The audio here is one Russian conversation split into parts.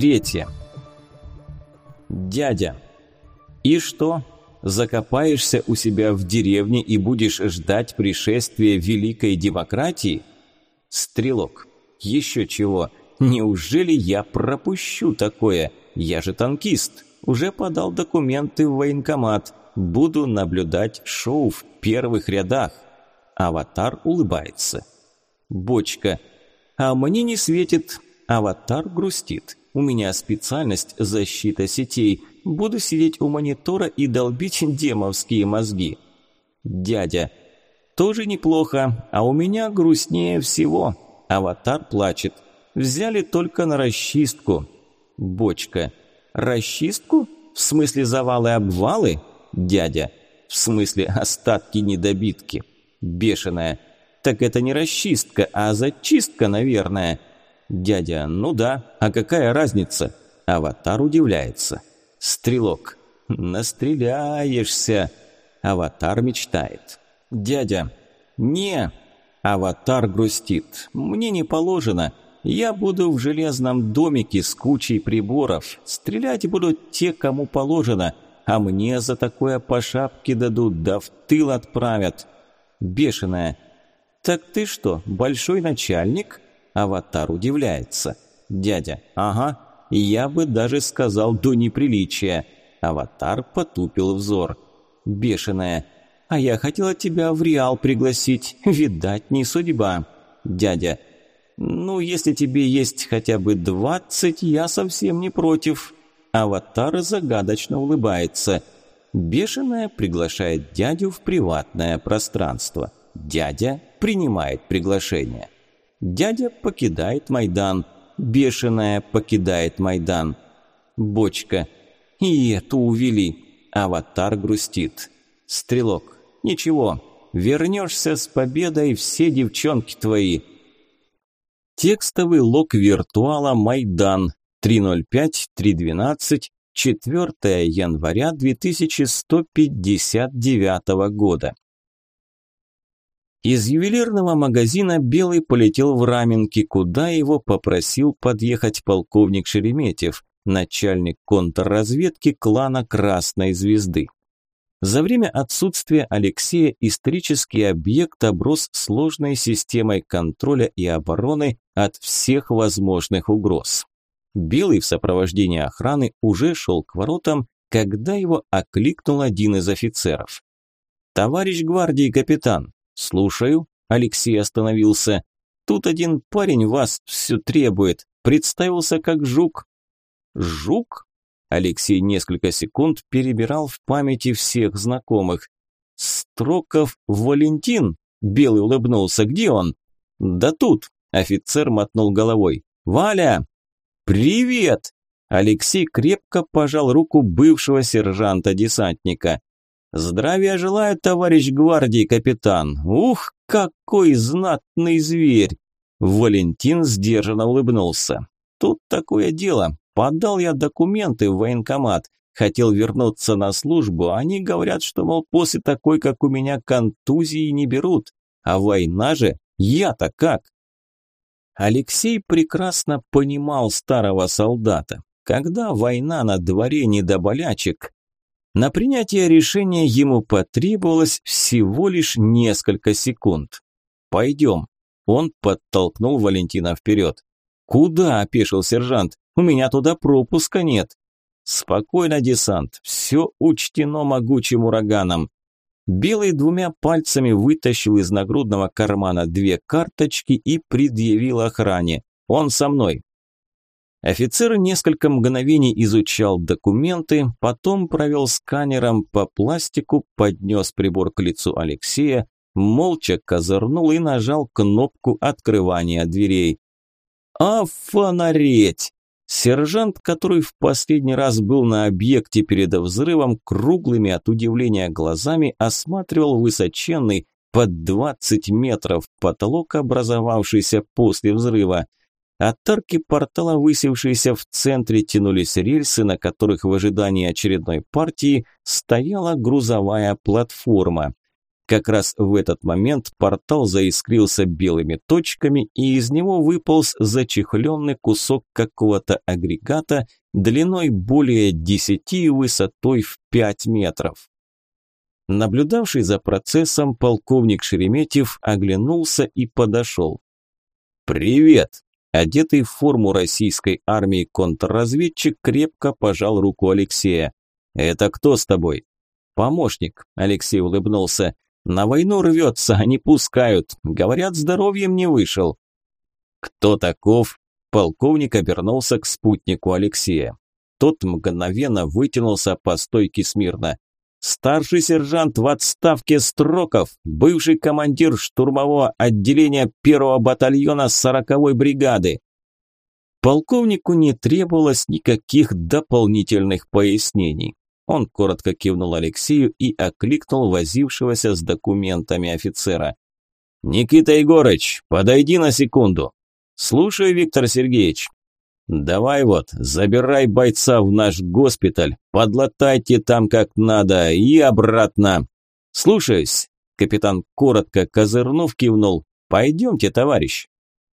Третье. Дядя. И что? Закопаешься у себя в деревне и будешь ждать пришествия великой демократии? Стрелок. Еще чего? Неужели я пропущу такое? Я же танкист. Уже подал документы в военкомат. Буду наблюдать шоу в первых рядах. Аватар улыбается. Бочка. А мне не светит. Аватар грустит. У меня специальность защита сетей. Буду сидеть у монитора и долбить демовские мозги. Дядя. Тоже неплохо, а у меня грустнее всего. Аватар плачет. Взяли только на расчистку. Бочка. Расчистку? В смысле завалы-обвалы? Дядя. В смысле остатки-недобитки. Бешеная. Так это не расчистка, а зачистка, наверное. Дядя, ну да, а какая разница? Аватар удивляется. Стрелок, настреляешься. Аватар мечтает. Дядя, не. Аватар грустит. Мне не положено. Я буду в железном домике с кучей приборов. Стрелять будут те, кому положено. А мне за такое по шапке дадут, да в тыл отправят. Бешеная. Так ты что, большой начальник? Аватар удивляется. Дядя, ага, я бы даже сказал до неприличия. Аватар потупил взор. Бешеная, а я хотела тебя в Реал пригласить, видать, не судьба. Дядя, ну, если тебе есть хотя бы двадцать, я совсем не против. Аватар загадочно улыбается. Бешеная приглашает дядю в приватное пространство. Дядя принимает приглашение. Дядя покидает Майдан. Бешеная покидает Майдан. Бочка. И эту увели. Аватар грустит. Стрелок. Ничего. Вернешься с победой все девчонки твои. Текстовый лог виртуала Майдан. 305-312. 4 января 2159 года. Из ювелирного магазина Белый полетел в Раменки, куда его попросил подъехать полковник Шереметьев, начальник контрразведки клана Красной Звезды. За время отсутствия Алексея исторический объект оброс сложной системой контроля и обороны от всех возможных угроз. Белый в сопровождении охраны уже шел к воротам, когда его окликнул один из офицеров. «Товарищ гвардии капитан, «Слушаю», – Алексей остановился. «Тут один парень вас все требует. Представился как жук». «Жук?» Алексей несколько секунд перебирал в памяти всех знакомых. «Строков Валентин?» – Белый улыбнулся. «Где он?» «Да тут», – офицер мотнул головой. «Валя!» «Привет!» Алексей крепко пожал руку бывшего сержанта-десантника. «Здравия желаю, товарищ гвардии капитан! Ух, какой знатный зверь!» Валентин сдержанно улыбнулся. «Тут такое дело. Подал я документы в военкомат. Хотел вернуться на службу. Они говорят, что, мол, после такой, как у меня, контузии не берут. А война же, я-то как?» Алексей прекрасно понимал старого солдата. Когда война на дворе не до болячек, на принятие решения ему потребовалось всего лишь несколько секунд. «Пойдем». Он подтолкнул Валентина вперед. «Куда?» – опешил сержант. «У меня туда пропуска нет». «Спокойно, десант. Все учтено могучим ураганом». Белый двумя пальцами вытащил из нагрудного кармана две карточки и предъявил охране. «Он со мной». Офицер несколько мгновений изучал документы, потом провел сканером по пластику, поднес прибор к лицу Алексея, молча козырнул и нажал кнопку открывания дверей. «А фонареть!» Сержант, который в последний раз был на объекте перед взрывом, круглыми от удивления глазами осматривал высоченный под 20 метров потолок, образовавшийся после взрыва – от арки портала, высевшейся в центре, тянулись рельсы, на которых в ожидании очередной партии стояла грузовая платформа. Как раз в этот момент портал заискрился белыми точками, и из него выполз зачехленный кусок какого-то агрегата длиной более десяти и высотой в пять метров. Наблюдавший за процессом полковник Шереметьев оглянулся и подошел. «Привет!» Одетый в форму российской армии контрразведчик крепко пожал руку Алексея. «Это кто с тобой?» «Помощник», – Алексей улыбнулся. На войну рвется, не пускают. Говорят, здоровьем не вышел. Кто таков? Полковник обернулся к спутнику Алексея. Тот мгновенно вытянулся по стойке смирно. Старший сержант в отставке Строков, бывший командир штурмового отделения первого батальона 40-й бригады. Полковнику не требовалось никаких дополнительных пояснений. Он коротко кивнул Алексею и окликнул возившегося с документами офицера. «Никита Егорыч, подойди на секунду». «Слушаю, Виктор Сергеевич». «Давай вот, забирай бойца в наш госпиталь, подлатайте там как надо и обратно». «Слушаюсь», – капитан коротко козырнув кивнул. «Пойдемте, товарищ».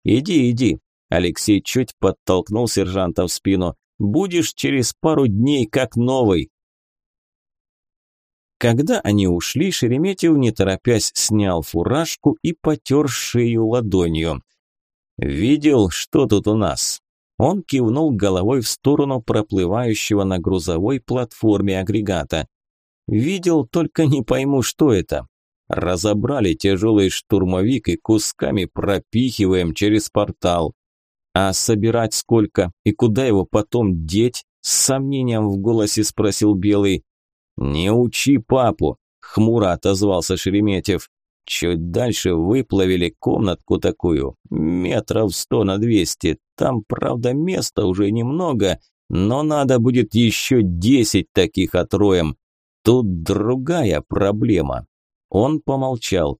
«Иди, иди», – Алексей чуть подтолкнул сержанта в спину. «Будешь через пару дней как новый». Когда они ушли, Шереметьев, не торопясь, снял фуражку и потер шею ладонью. «Видел, что тут у нас?» Он кивнул головой в сторону проплывающего на грузовой платформе агрегата. «Видел, только не пойму, что это. Разобрали тяжелый штурмовик и кусками пропихиваем через портал. А собирать сколько и куда его потом деть?» С сомнением в голосе спросил Белый. «Не учи папу», – хмуро отозвался Шереметьев. Чуть дальше выплавили комнатку такую, метров сто на двести. Там, правда, места уже немного, но надо будет еще десять таких отроем. Тут другая проблема. Он помолчал.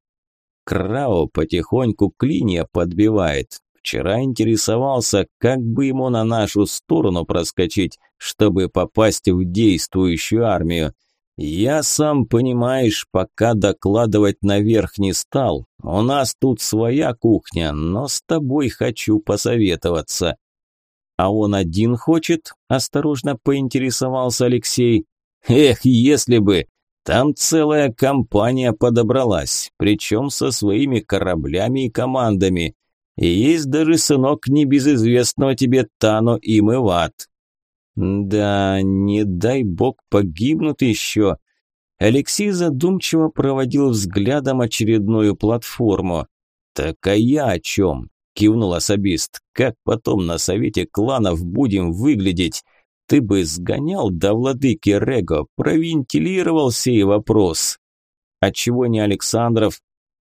Крао потихоньку клинья подбивает. Вчера интересовался, как бы ему на нашу сторону проскочить, чтобы попасть в действующую армию. Я сам, понимаешь, пока докладывать наверх не стал. У нас тут своя кухня, но с тобой хочу посоветоваться. А он один хочет? Осторожно поинтересовался Алексей. Эх, если бы! Там целая компания подобралась, причем со своими кораблями и командами. И есть даже сынок небезызвестного тебе Тано Имыват. Да, не дай бог погибнут еще. Алексей задумчиво проводил взглядом очередную платформу. «Так а я о чем?» – кивнул особист. «Как потом на совете кланов будем выглядеть? Ты бы сгонял до владыки Рего, провентилировал сей вопрос». «А чего не Александров?»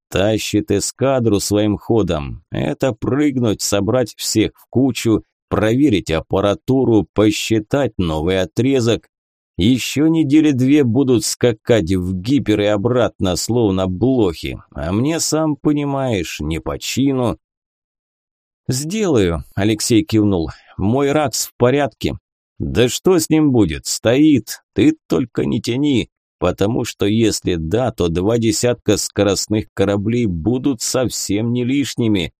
«Тащит эскадру своим ходом. Это прыгнуть, собрать всех в кучу, проверить аппаратуру, посчитать новый отрезок. Еще недели две будут скакать в гипер и обратно, словно блохи. А мне, сам понимаешь, не по чину. «Сделаю», – Алексей кивнул. «Мой ракс в порядке». «Да что с ним будет? Стоит. Ты только не тяни. Потому что если да, то два десятка скоростных кораблей будут совсем не лишними».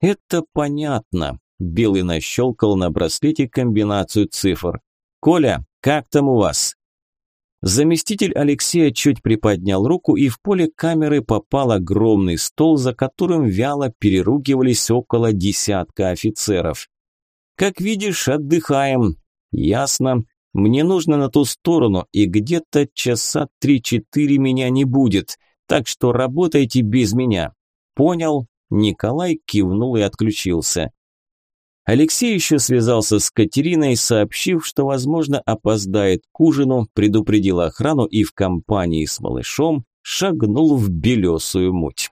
«Это понятно», Белый нащелкал на браслете комбинацию цифр. «Коля, как там у вас?» Заместитель Алексея чуть приподнял руку, и в поле камеры попал огромный стол, за которым вяло переругивались около десятка офицеров. «Как видишь, отдыхаем. Ясно. Мне нужно на ту сторону, и где-то часа три-четыре меня не будет, так что работайте без меня». «Понял». Николай кивнул и отключился. Алексей еще связался с Катериной, сообщив, что, возможно, опоздает к ужину, предупредил охрану и в компании с малышом шагнул в белесую муть.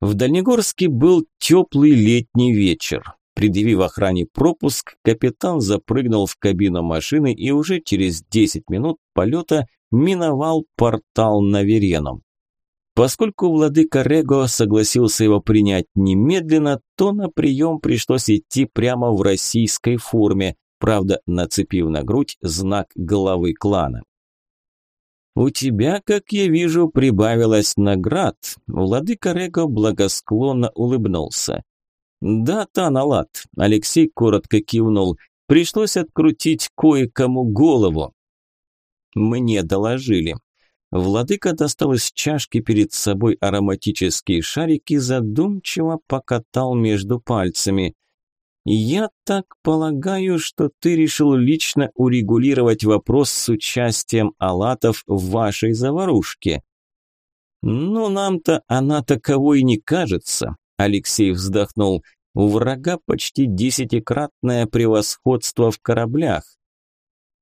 В Дальнегорске был теплый летний вечер. Предъявив охране пропуск, капитан запрыгнул в кабину машины и уже через 10 минут полета миновал портал на Верену. Поскольку владыка Рего согласился его принять немедленно, то на прием пришлось идти прямо в российской форме, правда, нацепив на грудь знак главы клана. «У тебя, как я вижу, прибавилось наград», – владыка Рего благосклонно улыбнулся. «Да, Таналат», – Алексей коротко кивнул, – «пришлось открутить кое-кому голову». Мне доложили. Владыка достал из чашки перед собой ароматические шарики, задумчиво покатал между пальцами. «Я так полагаю, что ты решил лично урегулировать вопрос с участием алатов в вашей заварушке». «Ну, нам-то она таковой не кажется», – Алексей вздохнул. «У врага почти десятикратное превосходство в кораблях».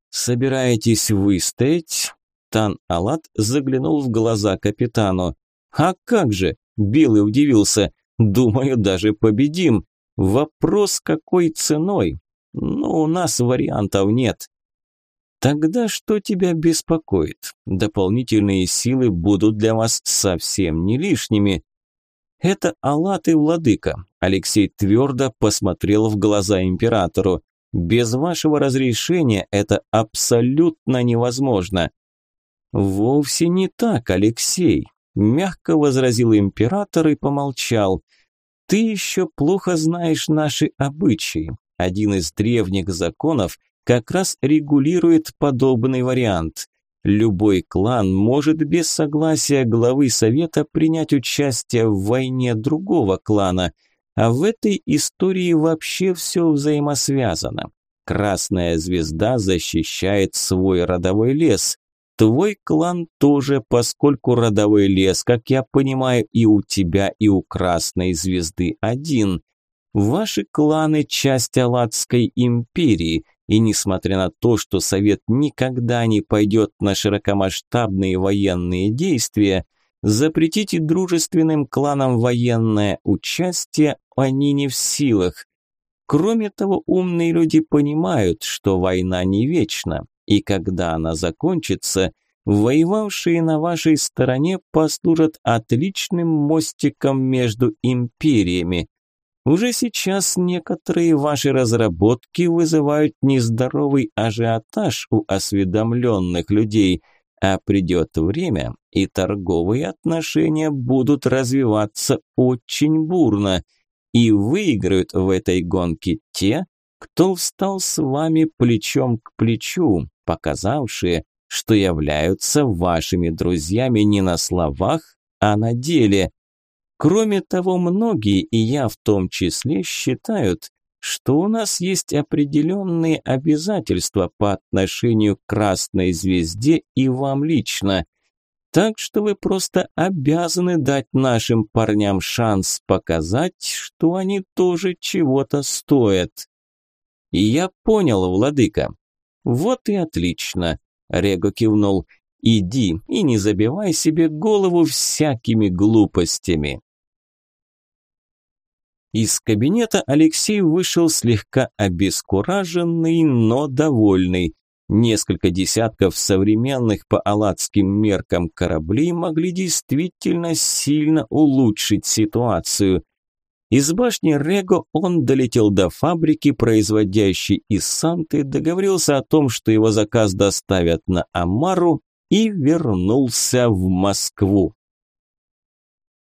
«Собираетесь выстоять?» Тан Алат заглянул в глаза капитану. «А как же?» – Белый удивился. «Думаю, даже победим. Вопрос, какой ценой? Но у нас вариантов нет». «Тогда что тебя беспокоит? Дополнительные силы будут для вас совсем не лишними». «Это Алат и Владыка», – Алексей твердо посмотрел в глаза императору. «Без вашего разрешения это абсолютно невозможно. «Вовсе не так, Алексей», – мягко возразил император и помолчал. «Ты еще плохо знаешь наши обычаи. Один из древних законов как раз регулирует подобный вариант. Любой клан может без согласия главы совета принять участие в войне другого клана, а в этой истории вообще все взаимосвязано. Красная звезда защищает свой родовой лес, Твой клан тоже, поскольку родовой лес, как я понимаю, и у тебя, и у Красной Звезды один. Ваши кланы – часть Алладской империи, и несмотря на то, что Совет никогда не пойдет на широкомасштабные военные действия, запретить дружественным кланам военное участие они не в силах. Кроме того, умные люди понимают, что война не вечна, и когда она закончится, воевавшие на вашей стороне послужат отличным мостиком между империями. Уже сейчас некоторые ваши разработки вызывают нездоровый ажиотаж у осведомленных людей, а придет время, и торговые отношения будут развиваться очень бурно, и выиграют в этой гонке те, кто встал с вами плечом к плечу, показавшие, что являются вашими друзьями не на словах, а на деле. Кроме того, многие, и я в том числе, считают, что у нас есть определенные обязательства по отношению к Красной Звезде и вам лично. Так что вы просто обязаны дать нашим парням шанс показать, что они тоже чего-то стоят. И я понял, владыка. Вот и отлично, Рего кивнул. Иди и не забивай себе голову всякими глупостями. Из кабинета Алексей вышел слегка обескураженный, но довольный. Несколько десятков современных по алладским меркам кораблей могли действительно сильно улучшить ситуацию. Из башни Рего он долетел до фабрики, производящей Иссанты, договорился о том, что его заказ доставят на Амару и вернулся в Москву.